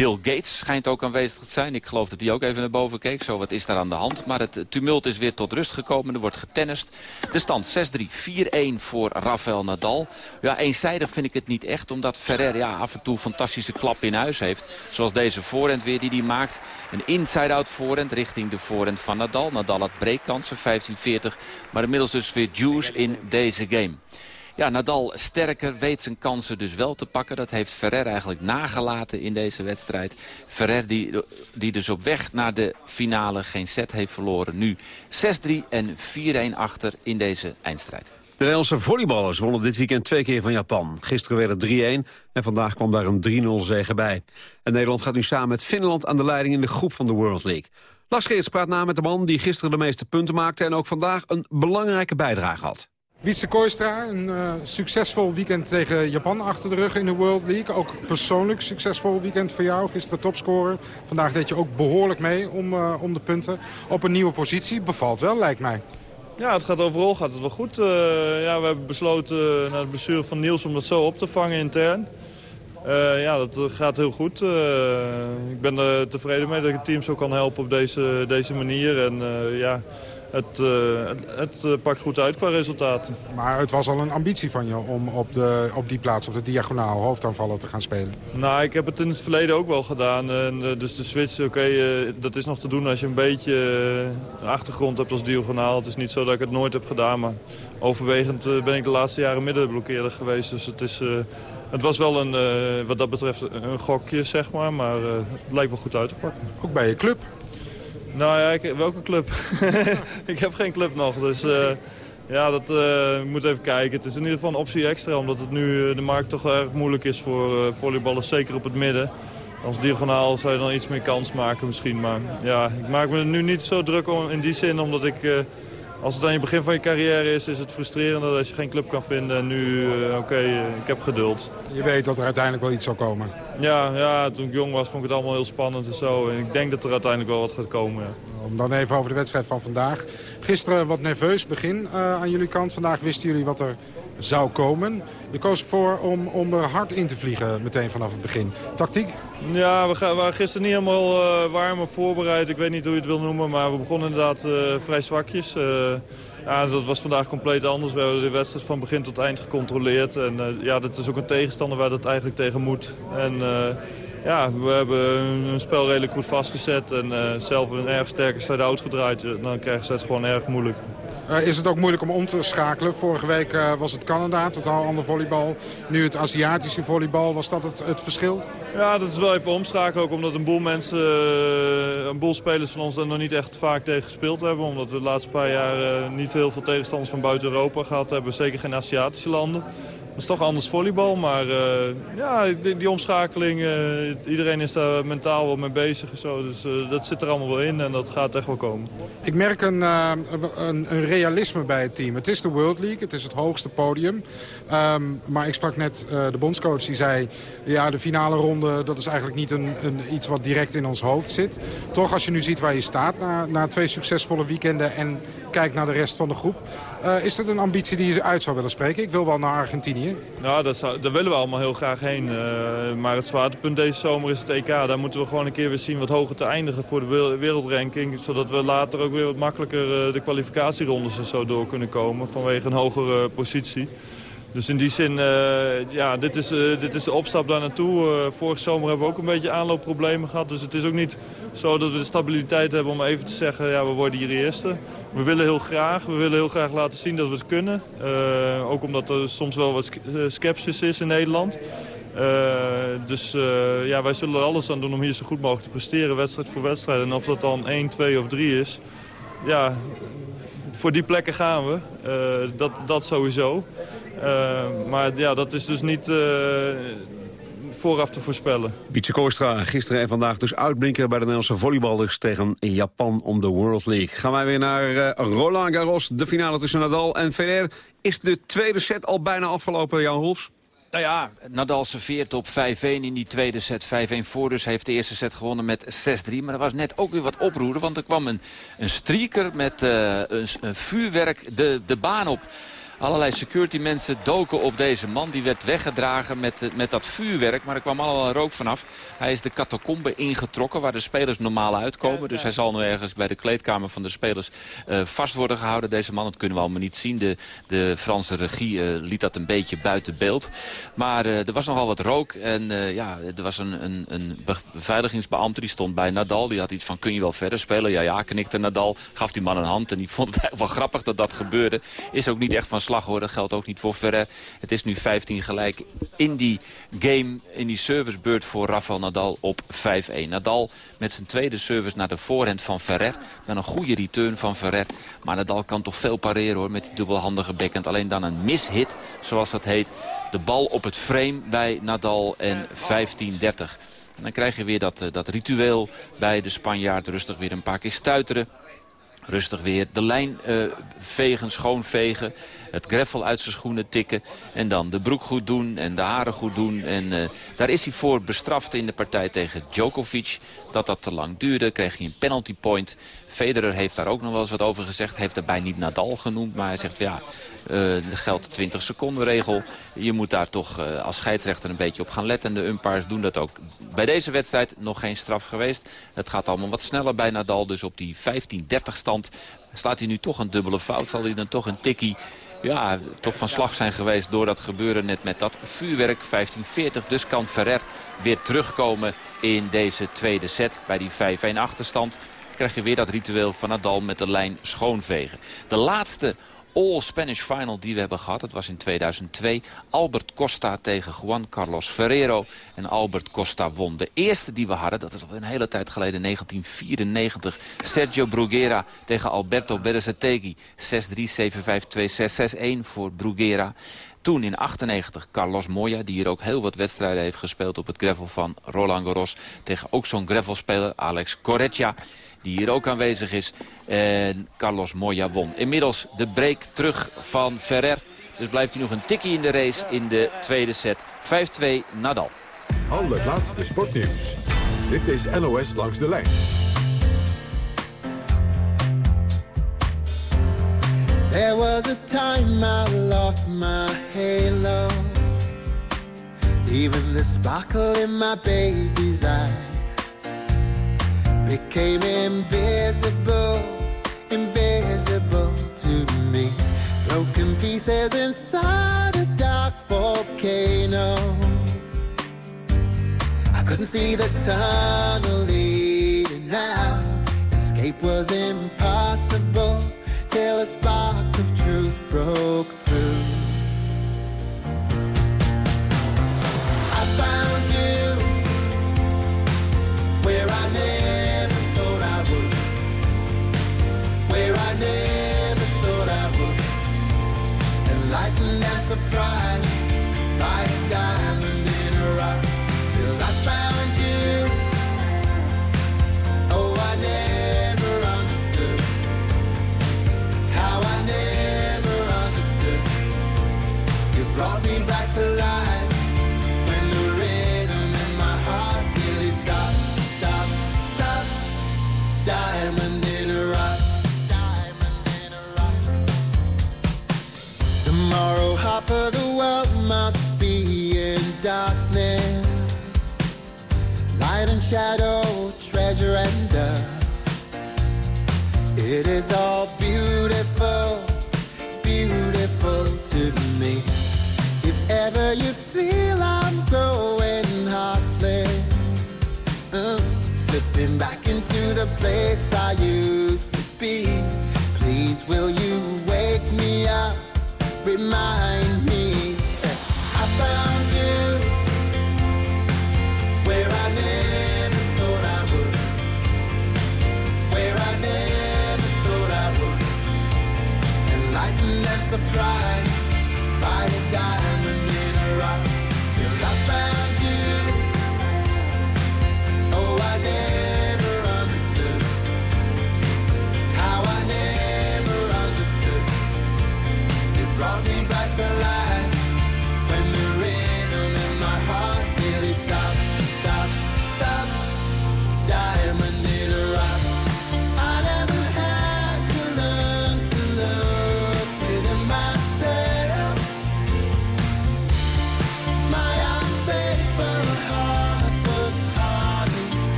Bill Gates schijnt ook aanwezig te zijn. Ik geloof dat hij ook even naar boven keek. Zo, wat is daar aan de hand? Maar het tumult is weer tot rust gekomen. Er wordt getennist. De stand 6-3, 4-1 voor Rafael Nadal. Ja, eenzijdig vind ik het niet echt. Omdat Ferrer ja, af en toe fantastische klap in huis heeft. Zoals deze voorhand weer die hij maakt. Een inside-out voorhand richting de voorhand van Nadal. Nadal had breekkansen, 15-40. Maar inmiddels dus weer juice in deze game. Ja, Nadal sterker, weet zijn kansen dus wel te pakken. Dat heeft Ferrer eigenlijk nagelaten in deze wedstrijd. Ferrer die, die dus op weg naar de finale geen set heeft verloren. Nu 6-3 en 4-1 achter in deze eindstrijd. De Nederlandse volleyballers wonnen dit weekend twee keer van Japan. Gisteren werd het 3-1 en vandaag kwam daar een 3-0 zege bij. En Nederland gaat nu samen met Finland aan de leiding in de groep van de World League. Lars Geerts praat na met de man die gisteren de meeste punten maakte... en ook vandaag een belangrijke bijdrage had. Wietse Kooistra, een uh, succesvol weekend tegen Japan achter de rug in de World League. Ook persoonlijk succesvol weekend voor jou. Gisteren topscorer. Vandaag deed je ook behoorlijk mee om, uh, om de punten. Op een nieuwe positie. Bevalt wel, lijkt mij. Ja, het gaat overal gaat het wel goed. Uh, ja, we hebben besloten naar het bestuur van Niels om dat zo op te vangen intern. ja, dat gaat heel goed. ik ben er tevreden mee dat ik het team zo kan helpen op deze, deze manier. En ja het, uh, het, het uh, pakt goed uit qua resultaten. Maar het was al een ambitie van je om op, de, op die plaats, op de diagonaal, hoofdaanvallen te gaan spelen? Nou, ik heb het in het verleden ook wel gedaan. En, uh, dus de switch, oké, dat is nog te doen als je een beetje een achtergrond hebt als diagonaal. Het is niet zo dat ik het nooit heb gedaan, maar overwegend ben ik de laatste jaren middenblokkeerder geweest. Dus het is... Het was wel een, wat dat betreft een gokje, zeg maar, maar het lijkt wel goed uit te pakken. Ook bij je club? Nou ja, welke club? [LAUGHS] ik heb geen club nog, dus uh, ja, dat uh, moet even kijken. Het is in ieder geval een optie extra, omdat het nu uh, de markt toch erg moeilijk is voor volleyballers, zeker op het midden. Als diagonaal zou je dan iets meer kans maken misschien, maar ja, ik maak me nu niet zo druk om in die zin, omdat ik als het aan je begin van je carrière is, is het frustrerend als je geen club kan vinden. En nu, uh, oké, okay, uh, ik heb geduld. Je weet dat er uiteindelijk wel iets zal komen. Ja, ja, toen ik jong was vond ik het allemaal heel spannend en zo. En ik denk dat er uiteindelijk wel wat gaat komen. Ja. Om dan even over de wedstrijd van vandaag. Gisteren wat nerveus begin uh, aan jullie kant. Vandaag wisten jullie wat er zou komen. Je koos voor om, om er hard in te vliegen meteen vanaf het begin. Tactiek? Ja, we, waren gisteren niet helemaal uh, warm of voorbereid. Ik weet niet hoe je het wil noemen, maar we begonnen inderdaad uh, vrij zwakjes. Uh, ja, dat was vandaag compleet anders. We hebben de wedstrijd van begin tot eind gecontroleerd. En ja, dat is ook een tegenstander waar dat eigenlijk tegen moet. En ja, we hebben een spel redelijk goed vastgezet. En zelf een erg sterke side-out gedraaid. Dan krijgen ze het gewoon erg moeilijk. Uh, is het ook moeilijk om om te schakelen? Vorige week uh, was het Canada, totaal ander volleybal. Nu het Aziatische volleybal. Was dat het, het verschil? Ja, dat is wel even omschakelen. Ook omdat een boel mensen, uh, een boel spelers van ons er nog niet echt vaak tegen gespeeld hebben. Omdat we de laatste paar jaar niet heel veel tegenstanders van buiten Europa gehad hebben. Zeker geen Aziatische landen. Is toch anders volleybal, maar uh, ja, die, omschakeling, uh, iedereen is daar mentaal wel mee bezig. Zo, dus uh, dat zit er allemaal wel in en dat gaat echt wel komen. Ik merk een, een, een, realisme bij het team. Het is de World League, het is het hoogste podium. Um, maar ik sprak net de bondscoach die zei... ja, de finale ronde, dat is eigenlijk niet een, een, iets wat direct in ons hoofd zit. Toch, als je nu ziet waar je staat na, na twee succesvolle weekenden... en kijkt naar de rest van de groep... is dat een ambitie die je uit zou willen spreken? Ik wil wel naar Argentinië. Nou, dat daar willen we allemaal heel graag heen. Uh, maar het zwaartepunt deze zomer is het EK. Daar moeten we gewoon een keer weer zien wat hoger te eindigen voor de wereldranking. Zodat we later ook weer wat makkelijker uh, de kwalificatierondes en zo door kunnen komen. Vanwege een hogere positie. Dus in die zin, uh, ja, dit is, uh, dit is de opstap daar naartoe. Uh, vorige zomer hebben we ook een beetje aanloopproblemen gehad. Dus het is ook niet zo dat we de stabiliteit hebben om even te zeggen... ja, we worden hier eerste. We willen heel graag, we willen heel graag laten zien dat we het kunnen. ook omdat er soms wel wat sceptisch is in Nederland. dus ja, wij zullen er alles aan doen om hier zo goed mogelijk te presteren, wedstrijd voor wedstrijd. En of dat dan 1, 2 of 3 is, ja, voor die plekken gaan we. dat, dat sowieso. Uh, maar ja, dat is dus niet uh, vooraf te voorspellen. Wietse Koostra, gisteren en vandaag dus uitblinken bij de Nederlandse volleyballers tegen Japan om de World League. Gaan wij weer naar uh, Roland Garros, de finale tussen Nadal en Federer. Is de tweede set al bijna afgelopen, Jan Rolfs? Nou ja, Nadal serveert op 5-1 in die tweede set. 5-1 voor, dus heeft de eerste set gewonnen met 6-3. Maar er was net ook weer wat oproeren, want er kwam een, een streaker met uh, een, een, vuurwerk de, de baan op. Allerlei security mensen doken op deze man. Die werd weggedragen met, eh, met dat vuurwerk. Maar er kwam allemaal rook vanaf. Hij is de catacombe ingetrokken waar de spelers normaal uitkomen. Dus hij zal nu ergens bij de kleedkamer van de spelers uh, vast worden gehouden. Deze man, dat kunnen we allemaal niet zien. De, de Franse regie uh, liet dat een beetje buiten beeld. Maar uh, er was nogal wat rook. En ja, er was een, een, een beveiligingsbeambte die stond bij Nadal. Die had iets van, kun je wel verder spelen? Ja, ja, knikte Nadal. Gaf die man een hand. En die vond het wel grappig dat dat gebeurde. Is ook niet echt van slag hoor. Dat geldt ook niet voor Ferrer. Het is nu 15 gelijk in die game, in die servicebeurt voor Rafael Nadal op 5-1. Nadal met zijn tweede service naar de voorhand van Ferrer. Dan een goede return van Ferrer. Maar Nadal kan toch veel pareren hoor met die dubbelhandige backhand. Alleen dan een mishit, zoals dat heet. De bal op het frame bij Nadal en 15-30. En dan krijg je weer dat, dat ritueel bij de Spanjaard. Rustig weer een paar keer stuiteren. Rustig weer de lijn uh, vegen, schoonvegen. Het greffel uit zijn schoenen tikken. En dan de broek goed doen en de haren goed doen. En uh, daar is hij voor bestraft in de partij tegen Djokovic. Dat dat te lang duurde, kreeg hij een penalty point. Federer heeft daar ook nog wel eens wat over gezegd. Heeft daarbij niet Nadal genoemd, maar hij zegt ja, uh, geldt 20 seconden regel. Je moet daar toch als scheidsrechter een beetje op gaan letten. En de umpires doen dat ook. Bij deze wedstrijd nog geen straf geweest. Het gaat allemaal wat sneller bij Nadal. Dus op die 15-30 stand slaat hij nu toch een dubbele fout. Zal hij dan toch een tikkie ja, toch van slag zijn geweest door dat gebeuren net met dat vuurwerk. 15-40, dus kan Ferrer weer terugkomen in deze tweede set bij die 5-1 achterstand krijg je weer dat ritueel van Nadal met de lijn schoonvegen. De laatste All-Spanish Final die we hebben gehad. Dat was in 2002. Albert Costa tegen Juan Carlos Ferrero. En Albert Costa won. De eerste die we hadden, dat is al een hele tijd geleden, 1994. Sergio Bruguera tegen Alberto Berezetegi. 6-3, 7-5, 2-6, 6-1 voor Bruguera. Toen in 98 Carlos Moya, die hier ook heel wat wedstrijden heeft gespeeld op het gravel van Roland Garros. Tegen ook zo'n gravelspeler, Alex Corretja die hier ook aanwezig is. En Carlos Moya won. Inmiddels de break terug van Ferrer. Dus blijft hij nog een tikkie in de race in de tweede set. 5-2 Nadal. Al het laatste sportnieuws. Dit is NOS langs de lijn. There was a time I lost my halo Even the sparkle in my baby's eyes became invisible, invisible to me. Broken pieces inside a dark volcano. I couldn't see the tunnel leading out. Escape was impossible till a spark of truth broke through.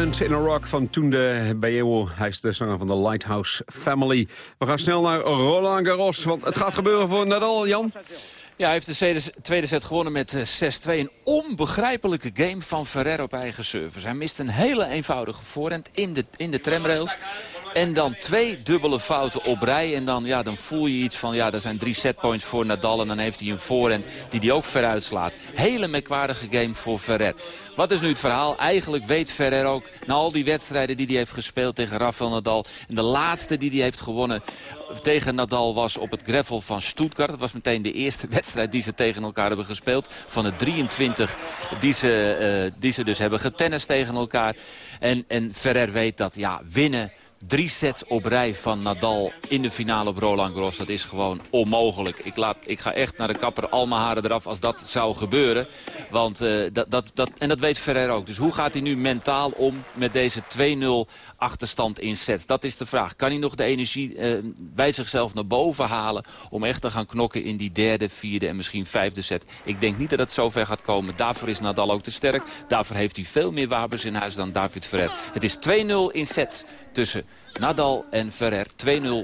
In a Rock van Toende Bayeo. Hij is de zanger van de Lighthouse Family. We gaan snel naar Roland Garros, want het gaat gebeuren voor Nadal, Jan. Ja, hij heeft de tweede set gewonnen met 6-2. Een onbegrijpelijke game van Ferrer op eigen service. Hij mist een hele eenvoudige voorhand in de, in de tramrails. En dan twee dubbele fouten op rij. En dan, ja, dan voel je iets van, ja, er zijn drie setpoints voor Nadal. En dan heeft hij een voorhand die hij ook veruit slaat. Hele merkwaardige game voor Ferrer. Wat is nu het verhaal? Eigenlijk weet Ferrer ook, na al die wedstrijden die hij heeft gespeeld tegen Rafael Nadal... en de laatste die hij heeft gewonnen tegen Nadal was op het gravel van Stuttgart. Dat was meteen de eerste [LAUGHS] wedstrijd die ze tegen elkaar hebben gespeeld. Van de 23 die ze, uh, die ze dus hebben getennist tegen elkaar. En, en Ferrer weet dat ja, winnen Drie sets op rij van Nadal in de finale op Roland Garros. Dat is gewoon onmogelijk. Ik, laat, ik ga echt naar de kapper al mijn haren eraf als dat zou gebeuren. Want, uh, dat, dat, dat, en dat weet Ferrer ook. Dus hoe gaat hij nu mentaal om met deze 2-0 achterstand in sets? Dat is de vraag. Kan hij nog de energie uh, bij zichzelf naar boven halen... om echt te gaan knokken in die derde, vierde en misschien vijfde set? Ik denk niet dat het zover gaat komen. Daarvoor is Nadal ook te sterk. Daarvoor heeft hij veel meer wapens in huis dan David Ferrer. Het is 2-0 in sets tussen Nadal en Ferrer.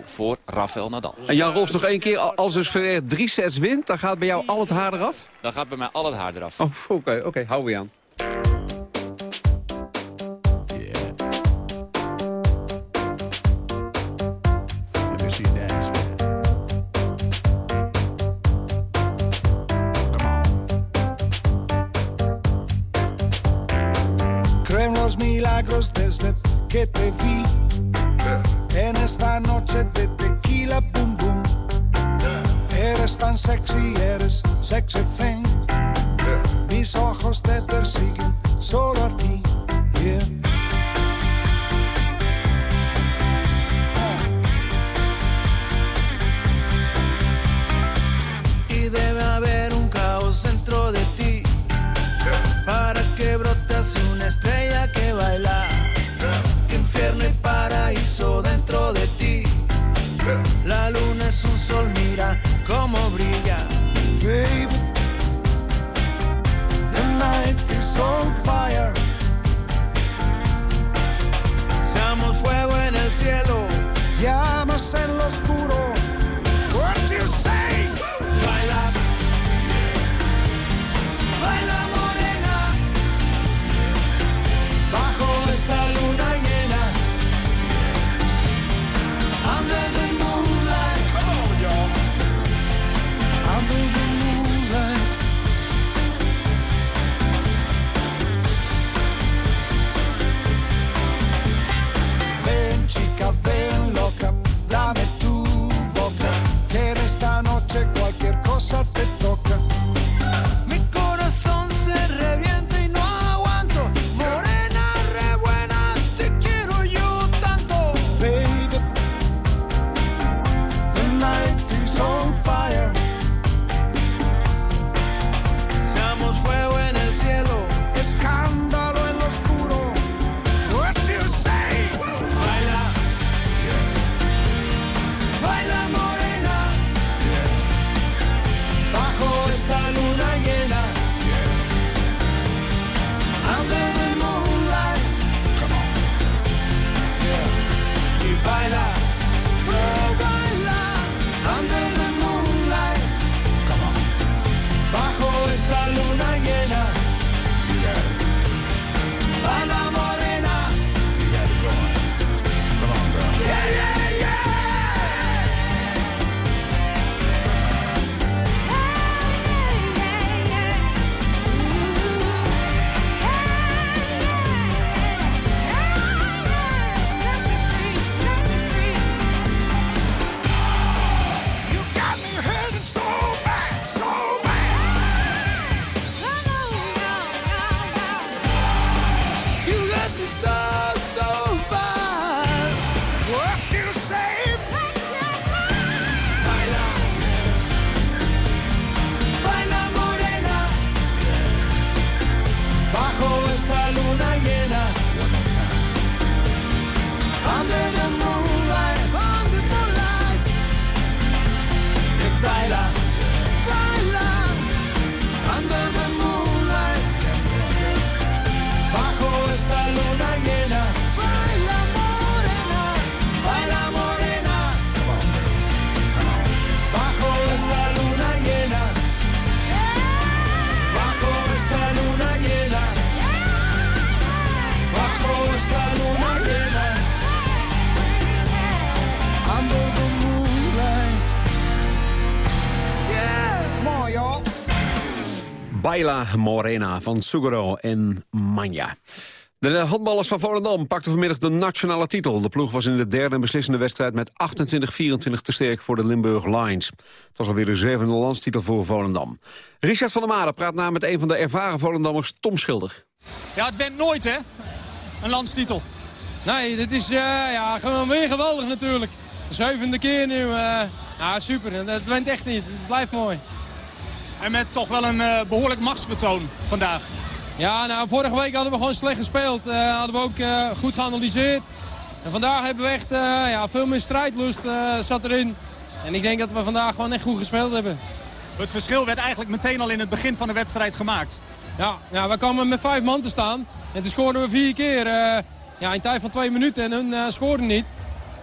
2-0 voor Rafael Nadal. En Jan Rolfs nog één keer. Als dus Ferrer drie sets wint, dan gaat bij jou al het haar eraf? Dan gaat bij mij al het haar eraf. Oh, oké, oké. Okay. Hou we aan. Que en esta noche de tequila boom boom. Eres tan sexy, eres sexy thing. Mis ojos te persiguen solo a ti. En lo oscuro. Baila Morena van Suguro en Manja. De handballers van Volendam pakten vanmiddag de nationale titel. De ploeg was in de derde en beslissende wedstrijd met 28-24 te sterk voor de Limburg Lions. Het was alweer de zevende landstitel voor Volendam. Richard van der Made praat na met een van de ervaren Volendammers, Tom Schilder. Ja, het bent nooit hè, een landstitel. Nee, dit is uh, ja, gewoon weer geweldig natuurlijk. De zevende keer nu. Uh, ja, super. Het went echt niet. Het blijft mooi. En met toch wel een uh, behoorlijk machtsvertoon vandaag. Ja, nou, vorige week hadden we gewoon slecht gespeeld. Uh, hadden we ook uh, goed geanalyseerd. En vandaag hebben we echt ja, veel meer strijdlust zat erin. En ik denk dat we vandaag gewoon echt goed gespeeld hebben. Het verschil werd eigenlijk meteen al in het begin van de wedstrijd gemaakt. Ja, ja we kwamen met vijf man te staan. En toen scoorden we vier keer ja, in tijd van twee minuten en hun scoorden niet.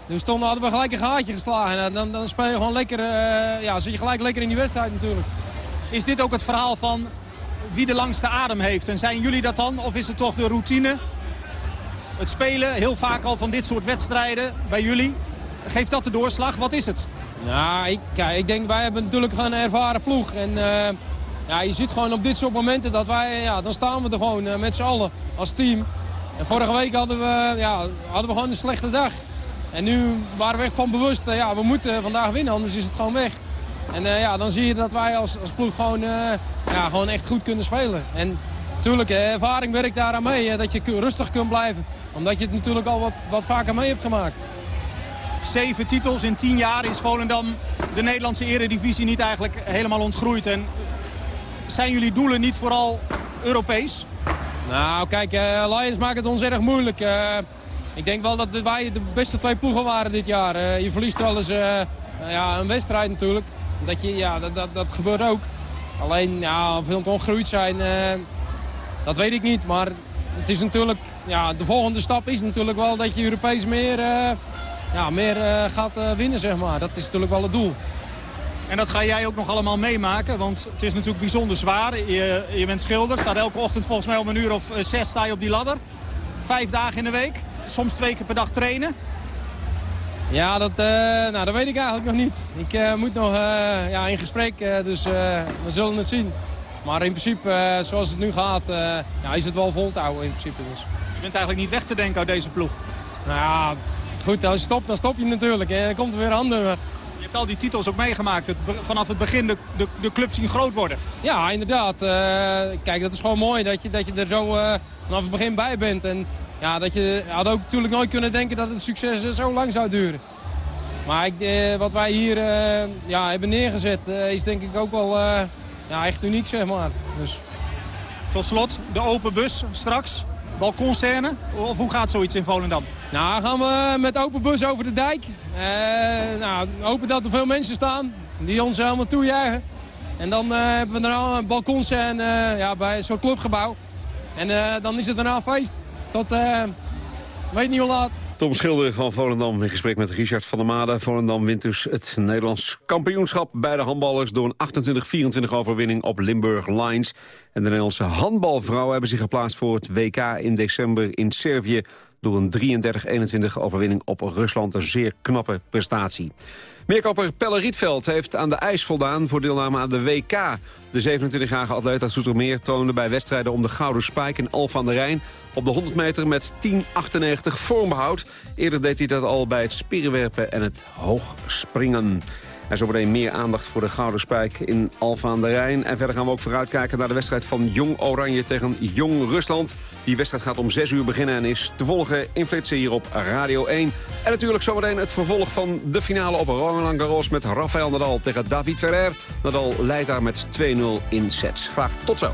Dus toen hadden we gelijk een gaatje geslagen. En dan, dan speel je gewoon lekker, ja, zit je gelijk lekker in die wedstrijd natuurlijk. Is dit ook het verhaal van wie de langste adem heeft. En zijn jullie dat dan? Of is het toch de routine? Het spelen, heel vaak al van dit soort wedstrijden bij jullie. Geeft dat de doorslag? Wat is het? Nou, ik, kijk, ik denk, wij hebben natuurlijk een ervaren ploeg. En uh, ja, je ziet gewoon op dit soort momenten dat wij, ja, dan staan we er gewoon uh, met z'n allen als team. En vorige week hadden we, ja, hadden we gewoon een slechte dag. En nu waren we echt van bewust, ja, we moeten vandaag winnen, anders is het gewoon weg. En ja, dan zie je dat wij als, als ploeg gewoon ja, gewoon echt goed kunnen spelen. En natuurlijk, ervaring werkt daaraan mee, dat je rustig kunt blijven. Omdat je het natuurlijk al wat, wat vaker mee hebt gemaakt. Zeven titels in tien jaar is Volendam de Nederlandse eredivisie niet eigenlijk helemaal ontgroeid. En zijn jullie doelen niet vooral Europees? Nou, kijk, uh, Lions maakt het ons erg moeilijk. Uh, ik denk wel dat wij de beste twee ploegen waren dit jaar. Uh, je verliest wel eens ja, een wedstrijd natuurlijk. Dat, je, ja, dat, dat, dat gebeurt ook. Alleen, ja, of het ongroeid zijn, uh, dat weet ik niet. Maar het is natuurlijk, ja, de volgende stap is natuurlijk wel dat je Europees meer, uh, ja, meer uh, gaat winnen, zeg maar. Dat is natuurlijk wel het doel. En dat ga jij ook nog allemaal meemaken, want het is natuurlijk bijzonder zwaar. Je, je bent schilder, staat elke ochtend volgens mij om een uur of zes sta je op die ladder. Vijf dagen in de week, soms twee keer per dag trainen. Ja, dat, uh, nou, dat weet ik eigenlijk nog niet. Ik uh, moet nog uh, ja, in gesprek, dus we zullen het zien. Maar in principe, zoals het nu gaat, ja, is het wel vol te houden in principe. Dus. Je bent eigenlijk niet weg te denken uit deze ploeg? Nou ja, goed, als je stopt, dan stop je natuurlijk. En dan komt er weer een ander. Je hebt al die titels ook meegemaakt. Het, vanaf het begin de, de, de, club zien groot worden. Ja, inderdaad. kijk, dat is gewoon mooi dat je, dat je er zo vanaf het begin bij bent. En ja, dat je had ook natuurlijk nooit kunnen denken dat het succes zo lang zou duren. Maar ik, eh, wat wij hier eh, ja, hebben neergezet eh, is denk ik ook wel eh, ja, echt uniek, zeg maar. Dus. Tot slot, de open bus straks. Balkonscène? Of hoe gaat zoiets in Volendam? Nou, gaan we met open bus over de dijk. Uh, nou, hopen dat er veel mensen staan die ons helemaal toejuichen. En dan hebben we daarna een balkonscène ja, bij zo'n clubgebouw. En dan is het daarna feest. Tot, weet niet hoe laat. Tom Schilder van Volendam in gesprek met Richard van der Made. Volendam wint dus het Nederlands kampioenschap bij de handballers... door een 28-24 overwinning op Limburg Lions. En de Nederlandse handbalvrouwen hebben zich geplaatst voor het WK in december in Servië... door een 33-21 overwinning op Rusland. Een zeer knappe prestatie. Meerkoper Pelle Rietveld heeft aan de eis voldaan voor deelname aan de WK. De 27-jarige atleet uit Zoetermeer toonde bij wedstrijden om de Gouden Spijk in Alphen aan de Rijn op de 100 meter met 10.98 vormbehoud. Eerder deed hij dat al bij het spierenwerpen en het hoogspringen. En zometeen meer aandacht voor de Gouden Spijk in Alfa aan de Rijn. En verder gaan we ook vooruitkijken naar de wedstrijd van Jong Oranje tegen Jong Rusland. Die wedstrijd gaat om 6 uur beginnen en is te volgen in flitsen hier op Radio 1. En natuurlijk zometeen het vervolg van de finale op Roland Garros met Rafael Nadal tegen David Ferrer. Nadal leidt daar met 2-0 in sets. Graag tot zo.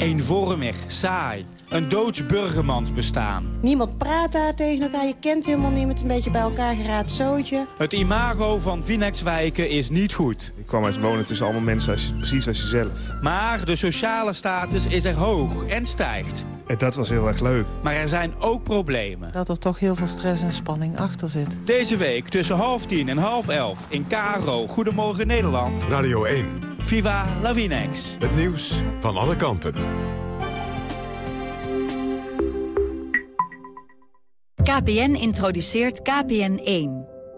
Eenvormig, saai. Een doods burgermans bestaan. Niemand praat daar tegen elkaar, je kent helemaal niemand. Een beetje bij elkaar geraapt zootje. Het imago van Vinexwijken is niet goed. Ik kwam uit wonen tussen allemaal mensen als, precies als jezelf. Maar de sociale status is er hoog en stijgt. En dat was heel erg leuk. Maar er zijn ook problemen. Dat er toch heel veel stress en spanning achter zit. Deze week tussen half tien en half elf in KRO Goedemorgen Nederland. Radio 1. Viva Lavinex. Het nieuws van alle kanten. KPN introduceert KPN1.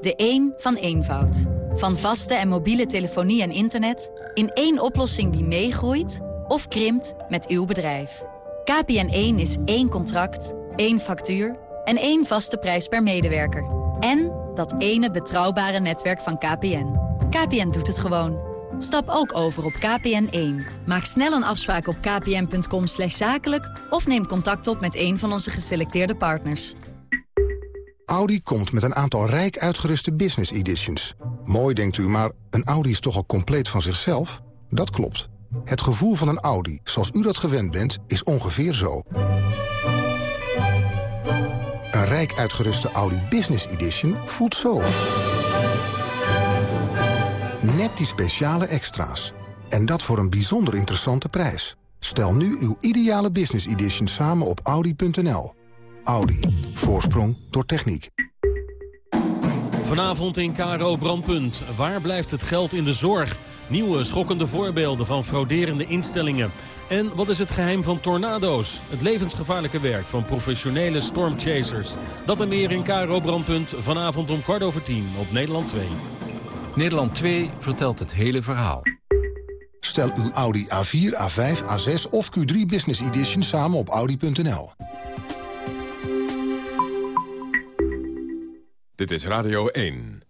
De 1 van eenvoud. Van vaste en mobiele telefonie en internet... in één oplossing die meegroeit of krimpt met uw bedrijf. KPN1 is één contract, één factuur en één vaste prijs per medewerker. En dat ene betrouwbare netwerk van KPN. KPN doet het gewoon. Stap ook over op KPN1. Maak snel een afspraak op kpn.com zakelijk... of neem contact op met een van onze geselecteerde partners. Audi komt met een aantal rijk uitgeruste business editions. Mooi denkt u, maar een Audi is toch al compleet van zichzelf? Dat klopt. Het gevoel van een Audi, zoals u dat gewend bent, is ongeveer zo. Een rijk uitgeruste Audi Business Edition voelt zo. Net die speciale extra's. En dat voor een bijzonder interessante prijs. Stel nu uw ideale Business Edition samen op Audi.nl. Audi. Voorsprong door techniek. Vanavond in KRO Brandpunt. Waar blijft het geld in de zorg? Nieuwe schokkende voorbeelden van frauderende instellingen. En wat is het geheim van tornado's? Het levensgevaarlijke werk van professionele stormchasers. Dat en meer in KRO Brandpunt vanavond om kwart over tien op Nederland 2. Nederland 2 vertelt het hele verhaal. Stel uw Audi A4, A5, A6 of Q3 Business Edition samen op Audi.nl. Dit is Radio 1.